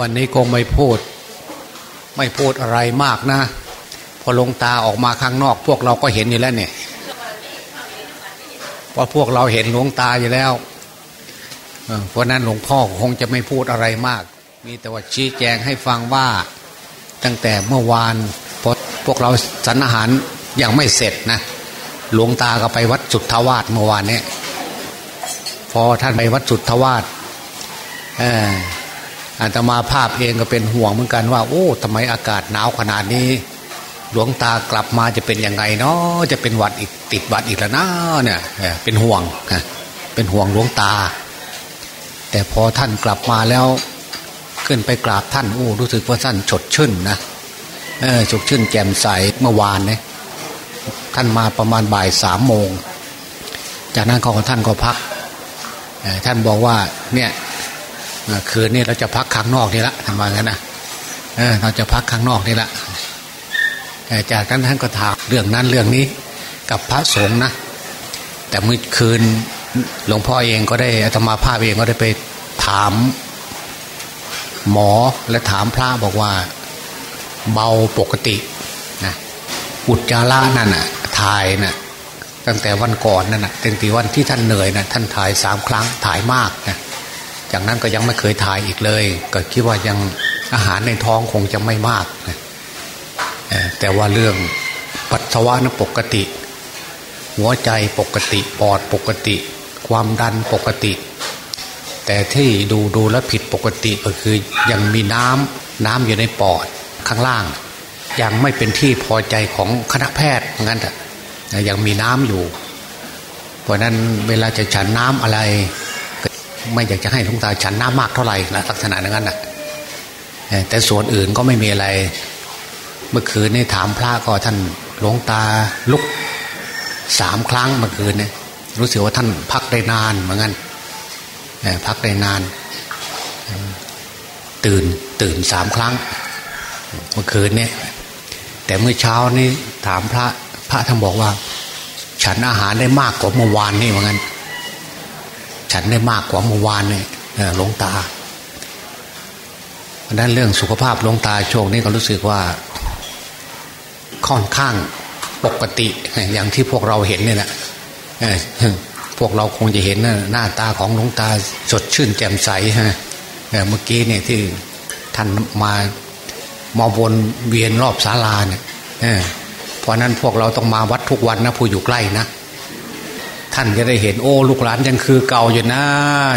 วันนี้คงไม่พูด ไม่พูดอะไรมากนะ พอลงตาออกมาข้างนอก พวกเราก็เห็นอยู่แล้วเนี่ยเพราะพวกเราเห็นหลวงตาอยู่แล้วเพราะนั้นหลวงพ่อคงจะไม่พูดอะไรมาก มีแต่ว่าชี้แจงให้ฟังว่าตั้งแต่เมื่อวานพอพวกเราสันอาหารยังไม่เสร็จนะหลวงตาก็ไปวัดสุทธวาสเมื่อวานนี้พอท่านไปวัดสุทธวาส อาตมาภาพเองก็เป็นห่วงเหมือนกันว่า โอ้ทำไมอากาศหนาวขนาดนี้ หลวงตากลับมาจะเป็นยังไงเนาะจะเป็นหวัดอีกติดหวัดอีกแล้วนะเนี่ยเป็นห่วงเป็นห่วงหลวงตา แต่พอท่านกลับมาแล้วขึ้นไปกราบท่านโอ้รู้สึกว่าท่านฉดชื่นนะเออฉดชื่นแจ่มใสเมื่อวานเนี่ยท่านมาประมาณบ่ายสามโมง จากนั้นของท่านก็พักท่านบอกว่าเนี่ย คืนนี้เราจะพักข้างนอกนี่ละทำมางั้นนะเเราจะพักข้างนอกนี่ละจากนั้นท่านก็ถามเรื่องนั้นเรื่องนี้กับพระสงฆ์นะ แต่เมื่อคืนหลวงพ่อเองก็ได้อาตมาภาพเองก็ได้ไปถาม หมอและถามพระบอกว่าเบาปกตินะอุจจาระนั่นน่ะถ่ายน่ะตั้งแต่วันก่อนนั่นน่ะตั้งแต่วันที่ท่านเหนื่อยนะท่านถ่ายสามครั้งถ่ายมากนะ จากนั้นก็ยังไม่เคยถ่ายอีกเลย ก็คิดว่ายังอาหารในท้องคงจะไม่มากนะแต่ว่าเรื่องปัสสาวะนั้นปกติ หัวใจปกติปอดปกติ ความดันปกติ แต่ที่ดูดูแลผิดปกติก็คือยังมีน้ำน้ำอยู่ในปอดข้างล่าง ยังไม่เป็นที่พอใจของคณะแพทย์งั้นแต่ยังมีน้ำอยู่ เพราะนั้นเวลาจะฉันน้ำอะไร ไม่อยากจะให้หลวงตาฉันน้ำมากเท่าไหร่นะลักษณะนั้นนะแต่ส่วนอื่นก็ไม่มีอะไร เมื่อคืนนี่ถามพระก็ท่านหลวงตาลุกสามครั้งเมื่อคืนเนี่ยรู้สึกว่าท่านพักได้นานเหมือนกันพักได้นาน ตื่นตื่นสามครั้ง เมื่อคืนเนี่ยแต่เมื่อเช้านี้ถามพระพระท่านบอกว่า ฉันอาหารได้มากกว่าเมื่อวานนี่เหมือนกัน ฉันได้มากกว่าเมื่อวานเนี่ยหลวงตาเพราะนั้นเรื่องสุขภาพหลวงตาโชคนี้ก็รู้สึกว่าค่อนข้างปกติอย่างที่พวกเราเห็นเนี่ยแหละพวกเราคงจะเห็นหน้าตาของหลวงตาสดชื่นแจ่มใสฮะเมื่อกี้เนี่ยที่ท่านมามาวนเวียนรอบศาลาเนี่ยเพราะนั้นพวกเราต้องมาวัดทุกวันนะผู้อยู่ใกล้นะ ท่านจะได้เห็นโอ้ลูกหลานยังคือเก่าอยู่นะ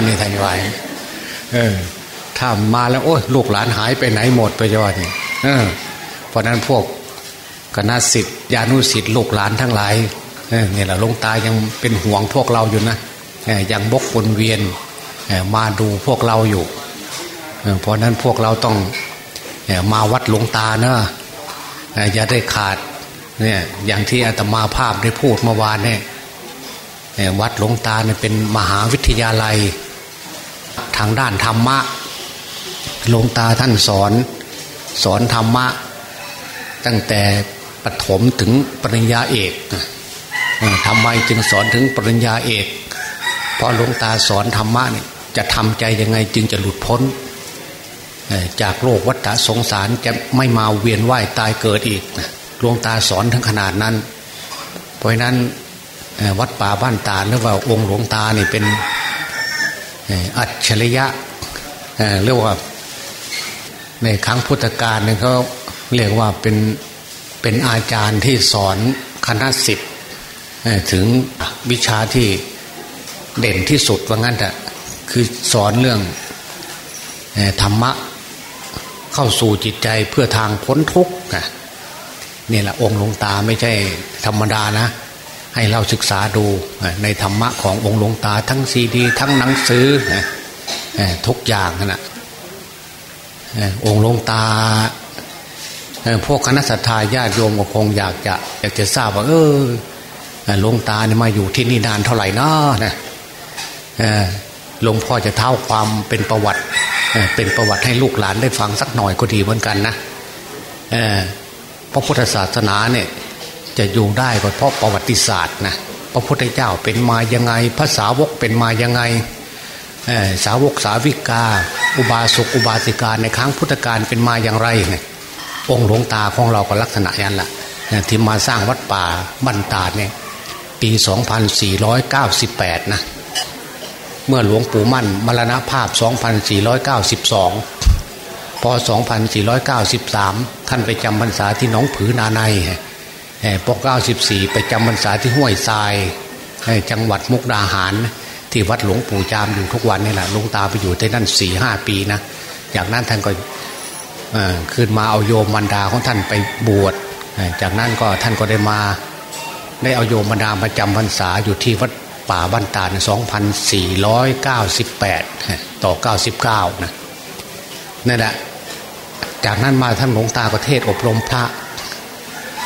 นี่ท่านว่าเออถ้ามาแล้วโอ้ลูกหลานหายไปไหนหมดไปจอดนี่เออเพราะนั้นพวกคณะสิทธิญาณุสิทธิ์ลูกหลานทั้งหลายเนี่ยแหละลงตายังเป็นห่วงพวกเราอยู่นะยังบกวนเวียนมาดูพวกเราอยู่เพราะนั้นพวกเราต้องมาวัดหลวงตาเนะอย่าได้ขาดเนี่ยอย่างที่อาตมาภาพได้พูดเมื่อวานเนี่ย วัดหลวงตาเนี่ยเป็นมหาวิทยาลัย ทางด้านธรรมะหลวงตาท่านสอนสอนธรรมะ ตั้งแต่ปฐมถึงปริญญาเอกทำไมจึงสอนถึงปริญญาเอก เพราะหลวงตาสอนธรรมะเนี่ยจะทำใจยังไงจึงจะหลุดพ้น จากโลกวัฏสงสารจะไม่มาเวียนว่ายตายเกิดอีกหลวงตาสอนทั้งขนาดนั้น เพราะนั้น วัดป่าบ้านตาหรือว่าองค์หลวงตาเนี่เป็นอัจฉริยะเรียกว่าในครั้งพุทธกาลเนี่ยเขาเรียกว่าเป็นเป็นอาจารย์ที่สอนคณะสิทธิ์ถึงวิชาที่เด่นที่สุดว่างั้นแต่คือสอนเรื่องธรรมะเข้าสู่จิตใจเพื่อทางพ้นทุกข์นี่แหละองค์หลวงตาไม่ใช่ธรรมดานะ ให้เราศึกษาดูในธรรมะขององค์หลวงตาทั้งซีดี ทั้งหนังสือทุกอย่างนะองค์หลวงตาพวกคณะสัตยาญาติโยมก็คงอยากจะอยากจะทราบว่าเออหลวงตาเนี่ยมาอยู่ที่นี่นานเท่าไหร่นานะหลวงพ่อจะเท่าความเป็นประวัติเป็นประวัติให้ลูกหลานได้ฟังสักหน่อยก็ดีเหมือนกันนะพระพุทธศาสนาเนี่ย จะอยู่ได้ก็เพราะประวัติศาสตร์นะพระพุทธเจ้าเป็นมายังไงภาษาวกเป็นมายังไงสาวกสาวิกา อุบาสกอุบาสิกาในครั้งพุทธกาลเป็นมาอย่างไรเนี่ยองค์หลวงตาของเราก็ลักษณะยันแหละที่มาสร้างวัดป่าบันตาเนี่ยปี 2498 นะเมื่อหลวงปู่มั่นมรณภาพ 2492 พอ 2493 ท่านไปจำพรรษาที่หนองผือนาใน ปก94ไปจำพรรษาที่ห้วยทรายจังหวัดมุกดาหาร ที่วัดหลวงปู่จามอยู่ทุกวันนี่แหละหลวงตาไปอยู่ที่นั่นสี่ห้าปีนะจากนั้นท่านก็ขึ้นมาเอาโยมบรรดาของท่านไปบวชจากนั้นก็ท่านก็ได้มาได้เอาโยมบรรดาประจำพรรษาอยู่ที่วัดป่าบ้านตาล2498 ต่อ 99 นะนั่นแหละจากนั้นมาท่านหลวงตาประเทศอบรมพระ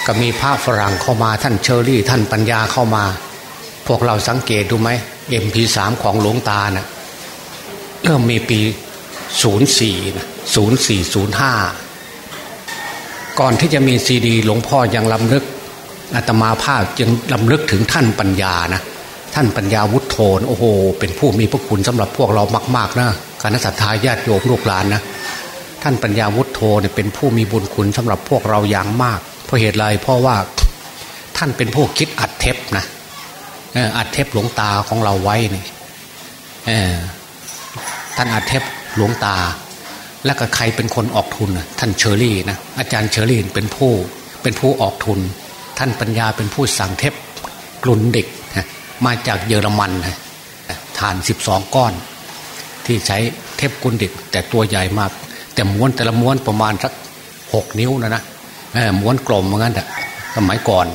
ก็มีพระฝรั่งเข้ามาท่านเชอรี่ ท่านปัญญาเข้ามา พวกเราสังเกตดูไหม MP3 ของหลวงตาเนะ่ยเริ่มมีปี04นะ0405ก่อนที่จะมีซีดี หลวงพ่อยังลำลึกอาตมาภาพยังลำลึกถึงท่านปัญญานะท่านปัญญาวุฒโธโอ้โห เป็นผู้มีพระคุณสำหรับพวกเรามาก ๆนะคณะสัตยาญาติโยมลูกหลานนะท่านปัญญาวุฒโธเนี่ยเป็นผู้มีบุญคุณสำหรับพวกเราอย่างมาก ราะเหตุไรเพราะว่าท่านเป็นผู้คิดอัดเทปนะอัดเทปหลวงตาของเราไว้นี่ท่านอัดเทปหลวงตา แล้วก็ใครเป็นคนออกทุนท่านเชอรี่นะอาจารย์เชอรี่เป็นผู้เป็นผู้ออกทุน ท่านปัญญาเป็นผู้สั่งเทปกลุ่นเด็กมาจากเยอรมันฐานสิบสองก้อน ที่ใช้เทปกุลดิกแต่ตัวใหญ่มาก แต่ม้วนแต่ละม้วนประมาณสักหกนิ้วนะนะ ม้วนกลมเหมือนกันแต่สมัยก่อน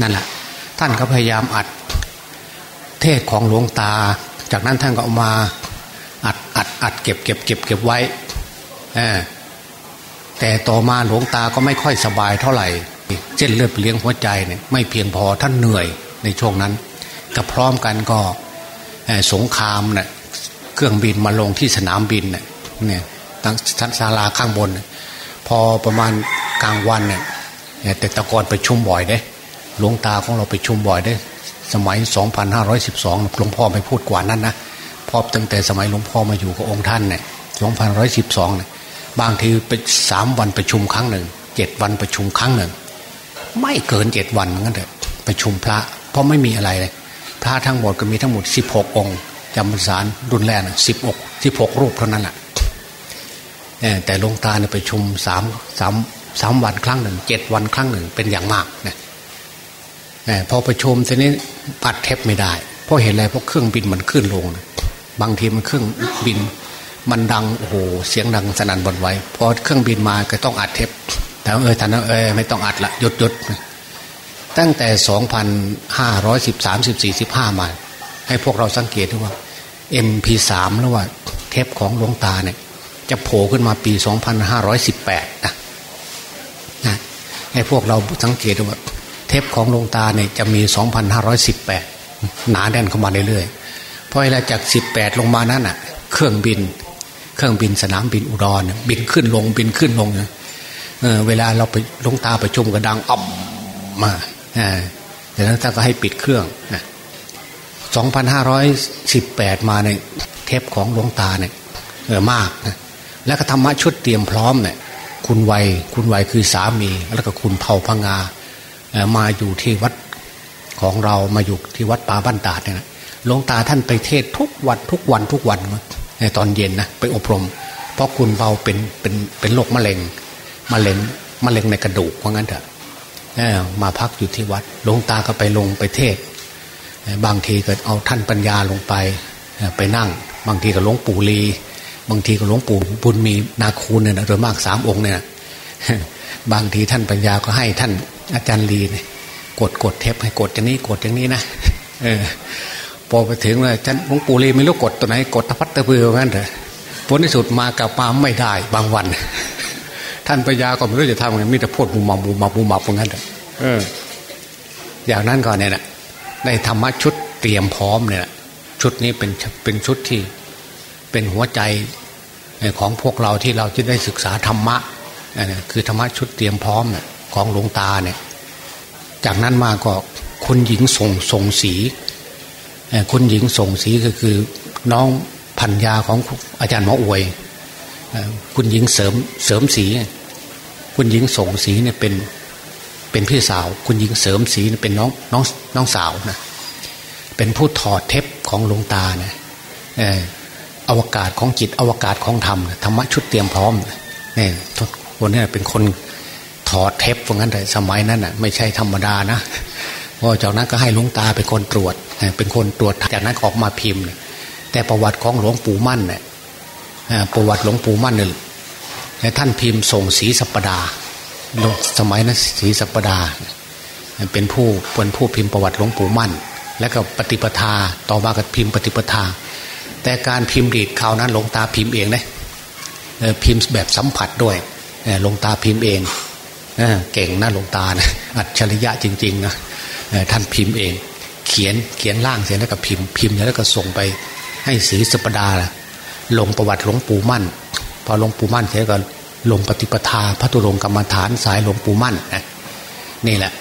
นั่นแหละท่านก็พยายามอัดเทศของหลวงตา จากนั้นท่านก็เอามาอัดอัดอัดเก็บเก็บเก็บเก็บไว้แต่ต่อมาหลวงตาก็ไม่ค่อยสบายเท่าไหร่เส้นเลือดเลี้ยงหัวใจเนี่ยไม่เพียงพอท่านเหนื่อยในช่วงนั้นก็พร้อมกันก็สงครามเนะ่ยเครื่องบินมาลงที่สนามบินเนะี่ยตั้งชั้นศาลาข้างบน พอประมาณกลางวันเนี่ยแต่ตะกอนไปชุมบ่อยเด้หลวงตาของเราไปชุมบ่อยได้สมัย 2512 หลวงพ่อไม่พูดกว่านั้นนะพอตั้งแต่สมัยหลวงพ่อมาอยู่กับองค์ท่านเนี่ย2512เนี่ยบางทีไปสามวันประชุมครั้งหนึ่งเจ็ดวันประชุมครั้งหนึ่ง ไม่เกินเจ็ดวันงั้นเถอะประชุมพระ เพราะไม่มีอะไรเลย พระทั้งหมดก็มีทั้งหมดสิบหกองค์จำพรรษารุนแรงสิบหกสิบหกรูปเท่านั้นแหละ แต่ลงตาเนี่ยไปชุมสามสามสามวันครั้งหนึ่งเจ็ดวันครั้งหนึ่งเป็นอย่างมากเนี่ยพอประชุมทีนี้ปัดเทปไม่ได้ เพราะเห็นอะไรเพราะเครื่องบินมันขึ้นลงบางทีมันเครื่องบิน มันดังโอ้โหเสียงดังสนั่นบนไว้พอเครื่องบินมาก็ต้องอัดเทปแต่เออท่านเออไม่ต้องอัดละหยุดหยุดตั้งแต่สองพันห้าร้อยสิบสามสิบสี่สิบห้ามา ให้พวกเราสังเกตดูว่า MP3 แล้วว่าเทปของหลวงตาเนี่ย จะโผล่ขึ้นมาปีสองพันะนะให้พวกเราสังเกตดูว่าเทปของหลวงตาเนี่ยจะมีสองพันห้าร้อยสิบแปดหนาแน่นเข้ามาเรื่อยๆ เพราะเวลาจากสิบแปดลงมานั้นอะ เครื่องบิน เครื่องบินสนามบินอุดรบินขึ้นลงบินขึ้นลงเออเวลาเราไปลงตาประชุมกระดังอ่อมมาแต่นั้นท่านก็ให้ปิดเครื่องนะ2,518 มาในเทปของหลวงตาเนี่ยเออมากนะ แล้วก็ธรรมะชุดเตรียมพร้อมเนี่ยคุณวัยคุณวัยคือสามีแล้วก็คุณเผาพังงามาอยู่ที่วัดของเรามาอยู่ที่วัดป่าบ้านตาดเนี่ยหลวงตาท่านไปเทศทุกวันทุกวันทุกวันในตอนเย็นนะไปอบรม เพราะคุณเบาเป็นเป็นเป็นโรคมะเร็งมะเร็งมะเร็งในกระดูกเพราะงั้นเถอะมาพักอยู่ที่วัดหลวงตาก็ไปลงไปเทศ บางทีก็เอาท่านปัญญาลงไปไปนั่ง บางทีก็หลวงปู่ลี บางทีก็หลวงปู่บุญมีนาคูนเนี่ยโดยมากสามองค์เนี่ย บางทีท่านปัญญาก็ให้ท่านอาจารย์ลีเนี่ยกดกดเทปให้กดอย่างนี้กดอย่างนี้นะเออพอไปถึงเลยท่านหลวงปู่ลีไม่รู้กดตัวไหนกดตะพัดตะพืองั้นเถอะผลที่สุดมากับมาไม่ได้บางวัน ท่านปัญญาก็ไม่รู้จะทำไงมีแต่พูดมุมมามุมมามุมมาพวกนั้นเออ อย่างนั้นก่อนเนี่ยนะในธรรมะชุดเตรียมพร้อมเนี่ย ชุดนี้เป็นเป็นชุดที่ เป็นหัวใจของพวกเราที่เราจะได้ศึกษาธรรมะคือธรรมะชุดเตรียมพร้อมของหลวงตาเนี่ยจากนั้นมาก็คุณหญิงส่งส่งสีคุณหญิงส่งสีก็คือน้องพันยาของอาจารย์หมออวยคุณหญิงเสริมเสริมสี คุณหญิงส่งสีเนี่ยเป็นเป็นพี่สาว คุณหญิงเสริมสีเป็นน้องน้องน้องสาวนะเป็นผู้ถอดเทปของหลวงตานะ อวกาศของจิตอวกาศของธรรมธรรมะชุดเตรียมพร้อมเนี่ยคนนี้เป็นคนถอดเทปพวกนั้นเลยสมัยนั้นอะไม่ใช่ธรรมดานะพอจากนั้นก็ให้หลวงตาเป็นคนตรวจ เป็นคนตรวจจากนั้นออกมาพิมพ์ แต่ประวัติของหลวงปู่มั่นเนี่ยประวัติหลวงปู่มั่นเนี่ยท่านพิมพ์ส่งสีสัปดาสมัยนั้นสีสัปดาเป็นผู้เป็นผู้พิมพ์ประวัติหลวงปู่มั่น แล้วก็ปฏิปทาต่อมากับพิมพ์ปฏิปทา แต่การพิมพ์ดีดคราวนั้นหลวงตาพิมพ์เองนะพิมพ์แบบสัมผัสด้วยหลวงตาพิมพ์เองเก่งนะหลวงตานะอัจฉริยะจริงๆนะท่านพิมพ์เอง เขียนเขียนล่างเสร็จแล้วก็พิมพ์พิมพ์แล้วก็ส่งไปให้ศรีสปดาลงประวัติหลวงปู่มั่น พอหลวงปู่มั่นเสร็จก็ลงปฏิปทาพระตุลงกรรมฐานสายหลวงปู่มั่นนี่แหละ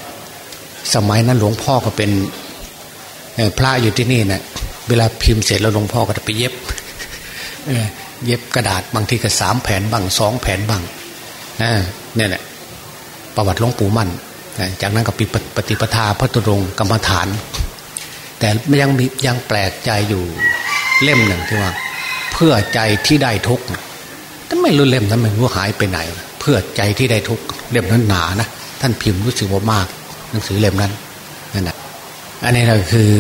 สมัยนั้นหลวงพ่อก็เป็นพระอยู่ที่นี่นะ เวลาพิมพ์เสร็จแล้วหลวงพ่อก็จะไปเย็บเย็บกระดาษบางทีก็สามแผ่นบ้างสองแผ่นบ้างเนี่ยแหละประวัติหลวงปู่มั่นจากนั้นก็ปีปฏิปทาพระตุรงกรรมฐาน แต่ยังมียังแปลกใจอยู่เล่มหนึ่งที่ว่า เพื่อใจที่ได้ทุกข์แต่ไม่รู้เล่มนั้นมันรู้หายไปไหน เพื่อใจที่ได้ทุกข์เล่มนั้นหนานะท่านพิมพ์รู้สึกว่ามาก หนังสือเล่มนั้นนั่นแหละอันนี้เราคือ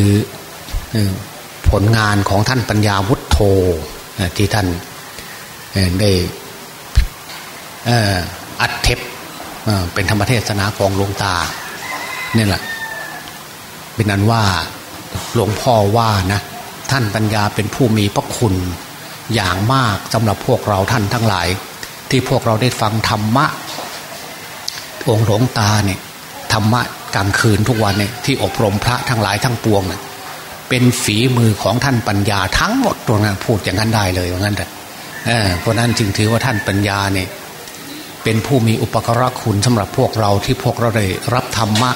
ผลงานของท่านปัญญาวุฒโธที่ท่านได้อัดเทปเป็นธรรมเทศนาของหลวงตาเนี่ยแหละเป็นนั้นว่าหลวงพ่อว่านะท่านปัญญาเป็นผู้มีพระคุณอย่างมากสำหรับพวกเราท่านทั้งหลาย ที่พวกเราได้ฟังธรรมะ องค์หลวงตาเนี่ยธรรมะกลางคืนทุกวันเนี่ยที่อบรมพระทั้งหลายทั้งปวงเนี่ย เป็นฝีมือของท่านปัญญาทั้งหมดตัวนั้นพูดอย่างนั้นได้เลยว่างั้นแต่เพราะนั้นจึงถือว่าท่านปัญญาเนี่ยเป็นผู้มีอุปกรณคุณสำหรับพวกเราที่พวกเราได้รับธรรมะ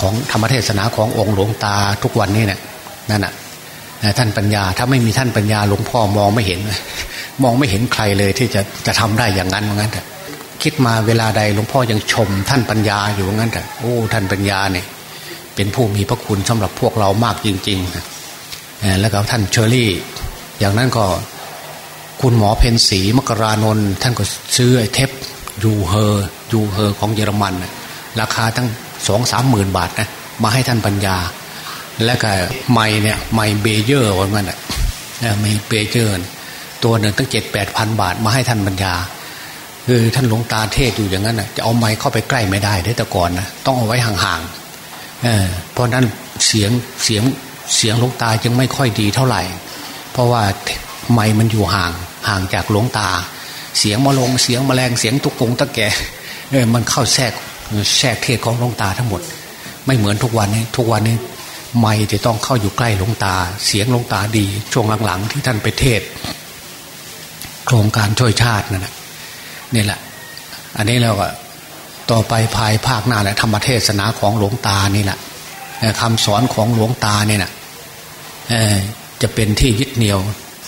ของธรรมเทศนาขององค์หลวงตาทุกวันนี้เนี่ยนั่นน่ะท่านปัญญาถ้าไม่มีท่านปัญญาหลวงพ่อมองไม่เห็น มองไม่เห็นใครเลยที่จะจะทำได้อย่างนั้นว่างั้นแต่คิดมาเวลาใดหลวงพ่อยังชม ท่านปัญญาอยู่ว่างั้นแต่โอ้ท่านปัญญาเนี่ย เป็นผู้มีพระคุณสำหรับพวกเรามากจริงๆ แล้วก็ท่านเชอรี่ อย่างนั้นก็คุณหมอเพ็ญศรีมกรานนท์ท่านก็ซื้อไอ้เทป Uher Uher ของเยอรมัน ราคาตั้งสองสามหมื่นบาทนะมาให้ท่านปัญญา และก็ไมค์เนี่ยไมค์ Beyer ว่ามันอะไมค์ Beyer ตัวหนึ่งตั้งเจ็ดแปดพันบาทมาให้ท่านปัญญาคือท่านหลวงตาเทศอยู่อย่างนั้นนะจะเอาไมค์เข้าไปใกล้ไม่ได้ได้แต่ก่อนนะต้องเอาไว้ห่างๆ เพราะนั้นเสียงเสียงเสียงหลวงตาจึงไม่ค่อยดีเท่าไหร่ เพราะว่าไมค์มันอยู่ห่างห่างจากหลวงตา เสียงมะลงเสียงมแมลงเสียงตุกงตะแกเออมันเข้าแทรกแทรกเทศของหลวงตาทั้งหมด ไม่เหมือนทุกวันนี้ทุกวันนี้ไม่จะต้องเข้าอยู่ใกล้หลวงตา เสียงหลวงตาดี ช่วงหลังๆ ที่ท่านไปเทศ โครงการช่วยชาตินั่นแหละนี่แหละ อันนี้เราก็ ต่อไปภายภาคหน้าแหละธรรมเทศนาของหลวงตานี่แหละคำสอนของหลวงตาเนี่ยนะจะเป็นที่ยึดเหนี่ยว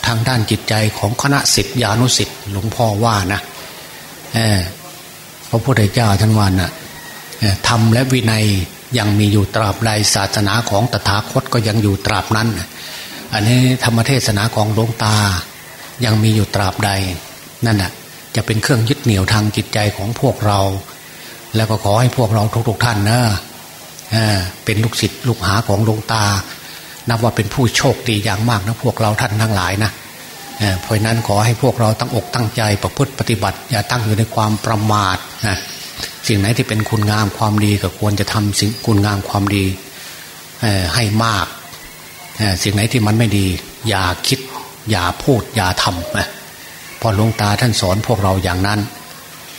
ทางด้านจิตใจของคณะสิทธิานุสิทธิ์หลวงพ่อว่านะพระพุทธเจ้าท่านว่านะธรรมและวินัยยังมีอยู่ตราบใดศาสนาของตถาคตก็ยังอยู่ตราบนั้น อันนี้ธรรมเทศนาของหลวงตา ยังมีอยู่ตราบใด นั่นแหะจะเป็นเครื่องยึดเหนี่ยวทางจิตใจของพวกเรา แล้วก็ขอให้พวกเราทุกๆท่านนะเป็นลูกศิษย์ลูกหาของหลวงตา นับว่าเป็นผู้โชคดีอย่างมากนะพวกเราท่านทั้งหลายนะเพราะนั้นขอให้พวกเราตั้งอกตั้งใจประพฤติปฏิบัติ อย่าตั้งอยู่ในความประมาทนะสิ่งไหนที่เป็นคุณงามความดีก็ควรจะทำสิ่งคุณงามความดีให้มาก สิ่งไหนที่มันไม่ดี อย่าคิด อย่าพูดอย่าทำนะพอหลวงตาท่านสอนพวกเราอย่างนั้น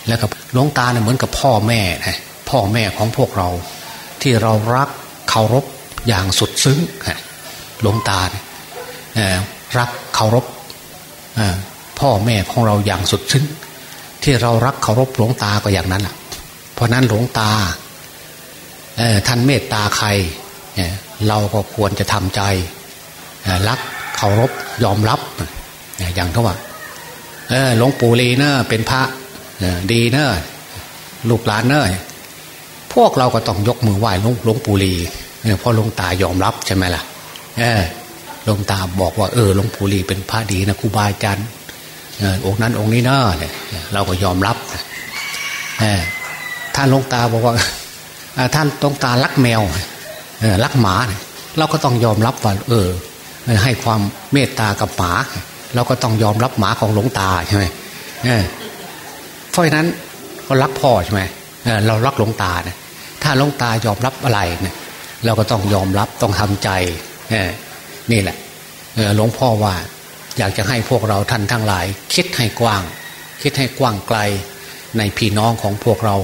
แล้วกับหลวงตาเนี่ยเหมือนกับพ่อแม่นะพ่อแม่ของพวกเรา ที่เรารักเคารพอย่างสุดซึ้งหลวงตาเนี่ยรักเคารพพ่อแม่ของเราอย่างสุดซึ้งที่เรารักเคารพหลวงตาก็อย่างนั้นแหละเพราะนั้นหลวงตาท่านเมตตาใครเราก็ควรจะทำใจรักเคารพยอมรับอย่างเท่าว่าหลวงปู่ลีนอะเป็นพระ ดีเนอะลูกหลานเนอะพวกเราก็ต้องยกมือไหว้หลวงงปู่ลีเพราะหลวงตายอมรับใช่ไหมล่ะเออหลวงตาบอกว่าเออหลวงปู่ลีเป็นพระดีนะครูบาอาจารย์องค์นั้นองค์นี้เนอะเนี่ยเราก็ยอมรับท่านหลวงตาบอกว่าท่านหลวงตารักแมวรักหมาเราก็ต้องยอมรับว่าเออ ให้ความเมตตากับหมา เราก็ต้องยอมรับหมาของหลวงตาใช่ไหมเพ ราะฉะนั้นก็รักพ่อใช่ไหมเรารักหลวงตาเนี่ยถ้าหลวงตายอมรับอะไรเนี่ยเราก็ต้องยอมรับต้องทำใจนี่แหละหลวงพ่อว่าอยากจะให้พวกเราท่านทั้งหลาย คิดให้กว้าง คิดให้กว้างไกลในพี่น้องของพวกเรา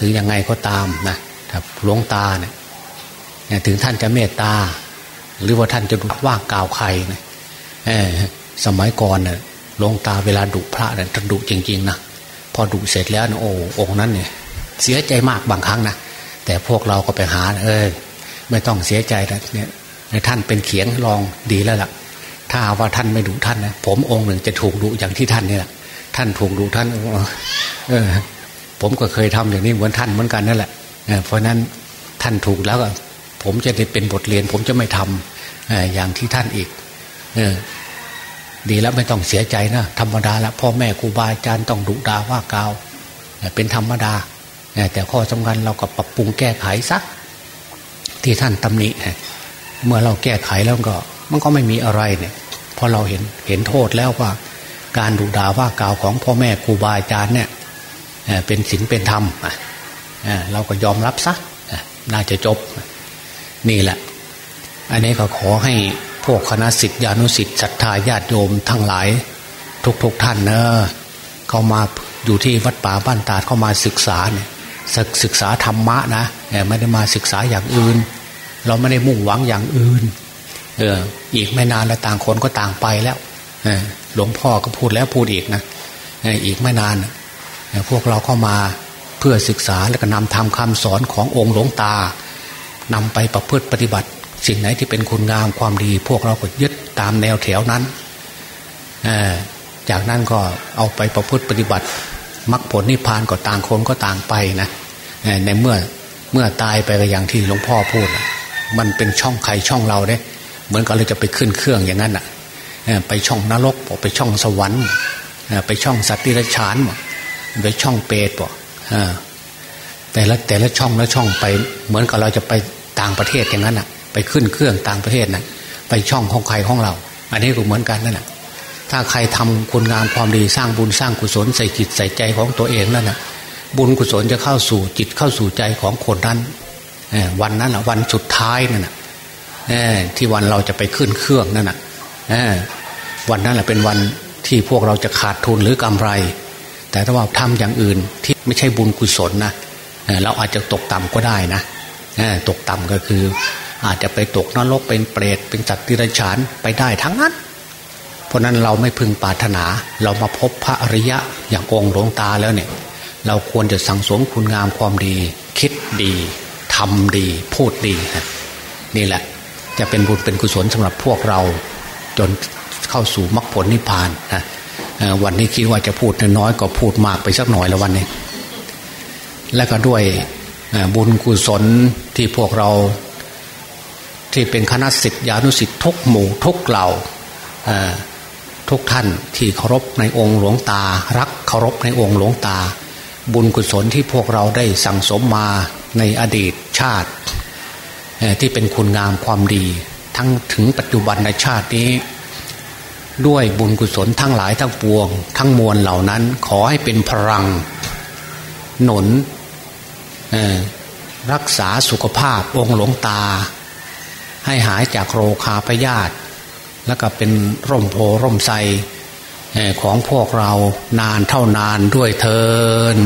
ถึงยังไงก็ตามนะหลวงตาเนี่ยถึงท่านจะเมตตา หรือว่าท่านจะดุว่ากล่าวใครนะสมัยก่อนเนี่ยหลวงตาเวลาดุพระเนี่ยท่านดุจริงๆนะ อดุเสร็จแล้วนะโอ้องนั้นเนี่ยเสียใจมากบางครั้งนะแต่พวกเราก็ไปหาเออไม่ต้องเสียใจนะเนี่ยท่านเป็นเขียงรองดีแล้วล่ะ ถ้าว่าท่านไม่ดุท่านนะผมองค์หนึ่งจะถูกดุอย่างที่ท่านนี่แหละท่านถูกดุท่านเออ ผมก็เคยทำอย่างนี้เหมือนท่านเหมือนกันนั่นแหละเพราะนั้นท่านถูกแล้วผมจะได้เป็นบทเรียน ผมจะไม่ทำอย่างที่ท่านอีกเออ ดีแล้วไม่ต้องเสียใจนะธรรมดาแล้วพ่อแม่ครูบาอาจารย์ต้องดุดาว่ากล่าวเป็นธรรมดา แต่ข้อสำคัญเราก็ปรับปรุงแก้ไขซักที่ท่านตำหนิเมื่อเราแก้ไขแล้วก็ มันก็ไม่มีอะไรเนี่ยพอเราเห็นเห็นโทษแล้วว่า การดุดาว่ากล่าวของพ่อแม่ครูบาอาจารย์เนี่ยเป็นศีลเป็นธรรมเราก็ยอมรับซักน่าจะจบนี่แหละ อันนี้ก็ขอให้ วกคณะสิทธิานุสิทธิศรัทธาญาติโยมทั้งหลาย ทุกๆทท่านเนอะเข้ามาอยู่ที่วัดป่าบ้านตาดเข้ามาศึกษาเนี่ยศึกษาธรรมะนะไม่ได้มาศึกษาอย่างอื่น เราไม่ได้มุ่งหวังอย่างอื่นเอออีกไม่นานแล้วต่างคนก็ต่างไปแล้วหลวงพ่อก็พูดแล้วพูดอีกนะอีกไม่นานพวกเราเข้ามาเพื่อศึกษาแล้วก็นำทำคำสอนขององค์หลวงตานำไปประพฤติปฏิบัติ สิ่งไหนที่เป็นคุณงามความดี พวกเราก็ยึดตามแนวแถวนั้น จากนั้นก็เอาไปประพฤติปฏิบัติมรรคผลนิพพานก็ต่างคนก็ต่างไปนะในเมื่อเมื่อตายไปก็อย่างที่หลวงพ่อพูด มันเป็นช่องใครช่องเราเด้เหมือนกับเราจะไปขึ้นเครื่องอย่างนั้นอะไปช่องนรกไปช่องสวรรค์ไปช่องสัตว์ที่ระชานไปช่องเปรตปะแต่ละแต่ละช่องละช่องไป เหมือนกับเราจะไปต่างประเทศอย่างนั้นอะ ไปขึ้นเครื่องต่างประเทศนะ่ะไปช่องของใครของเรา อันนี้ก็เหมือนกันนั่นแหละถ้าใครทำคุณงามความดีสร้างบุญสร้างกุศลใส่จิตใส่ใจของตัวเองนั่นนะบุญกุศลจะเข้าสู่จิตเข้าสู่ใจของคนนั้นวันนั้นละวันสุดท้ายนั่นนะที่วันเราจะไปขึ้นเครื่องนั่นนะวันนั้นแหละเป็นวันที่พวกเราจะขาดทุนหรือกำไร แต่ถ้าว่าทำอย่างอื่นที่ไม่ใช่บุญกุศลนะเราอาจจะตกต่ำก็ได้นะตกต่ำก็คือ อาจจะไปตกนรกเป็นเปรตเป็นจัตติรฉานไปได้ทั้งนั้น เพราะนั้นเราไม่พึงปรารถนาเรามาพบพระอริยะอย่างองค์หลวงตาแล้วเนี่ยเราควรจะสั่งสมคุณงามความดี คิดดีทำดี พูดดีนะนี่แหละ จะเป็นบุญเป็นกุศลสำหรับพวกเรา จนเข้าสู่มรรคผลนิพพานนะวันนี้คิดว่าจะพูดน้อยก็พูดมากไปสักหน่อยแล้ววันนี้ และก็ด้วยบุญกุศลที่พวกเรา ที่เป็นคณะสิทธิานุสิทธิทุกหมู่ทุกเหล่าทุกท่านที่เคารพในองค์หลวงตา รักเคารพในองค์หลวงตา บุญกุศลที่พวกเราได้สั่งสมมาในอดีตชาติ ที่เป็นคุณงามความดี ทั้งถึงปัจจุบันในชาตินี้ ด้วยบุญกุศลทั้งหลายทั้งปวง ทั้งมวลเหล่านั้นขอให้เป็นพลัง หนุนรักษาสุขภาพองค์หลวงตา ให้หายจากโรคาพยาธิแล้วก็เป็นร่มโพร่มไทรของพวกเรานานเท่านานด้วยเทิน